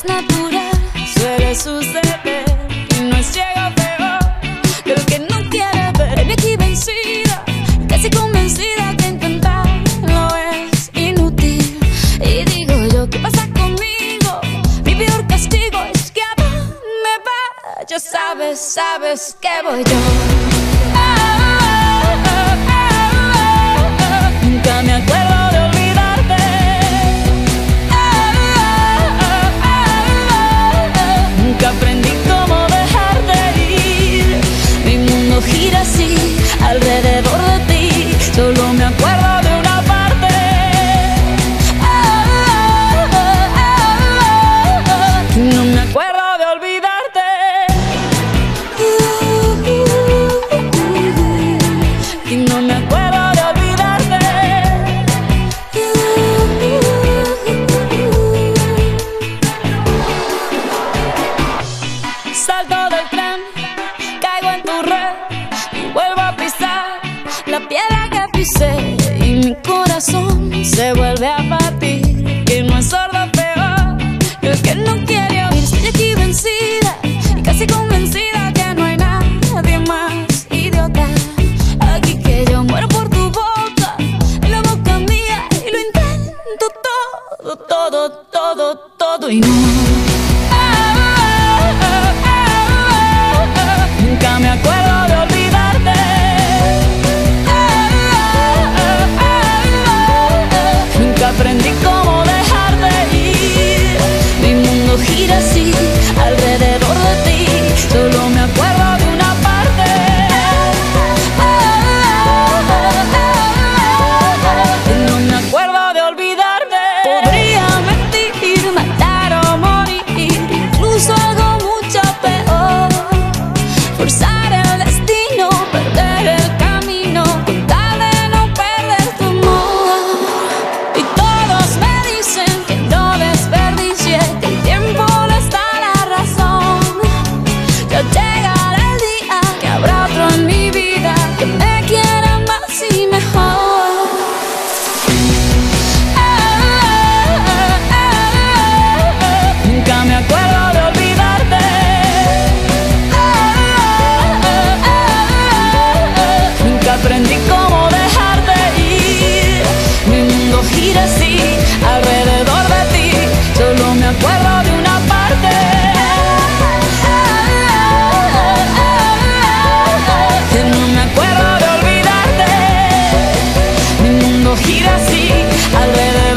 es natural, suele suceder no es llega peor de lo que no quiere ver. Me aquí vencida, casi convencida que intentarlo es inútil. Y digo yo, ¿qué pasa conmigo? Mi peor castigo es que a me va. Ya sabes, sabes que voy yo. Salto del tren, caigo en tu red y vuelvo a pisar la piedra que pisé y mi corazón se vuelve a partir. Que no es sordo peor el que no quiere oír. Estoy aquí vencida y casi convencida que no hay nadie más idiota. Aquí que yo muero por tu boca, en la boca mía y lo intento todo, todo, todo, todo y no. side. vivir así, alrededor de ti, solo me acuerdo de una parte. Que no me acuerdo de olvidarte, mi mundo gira así, alrededor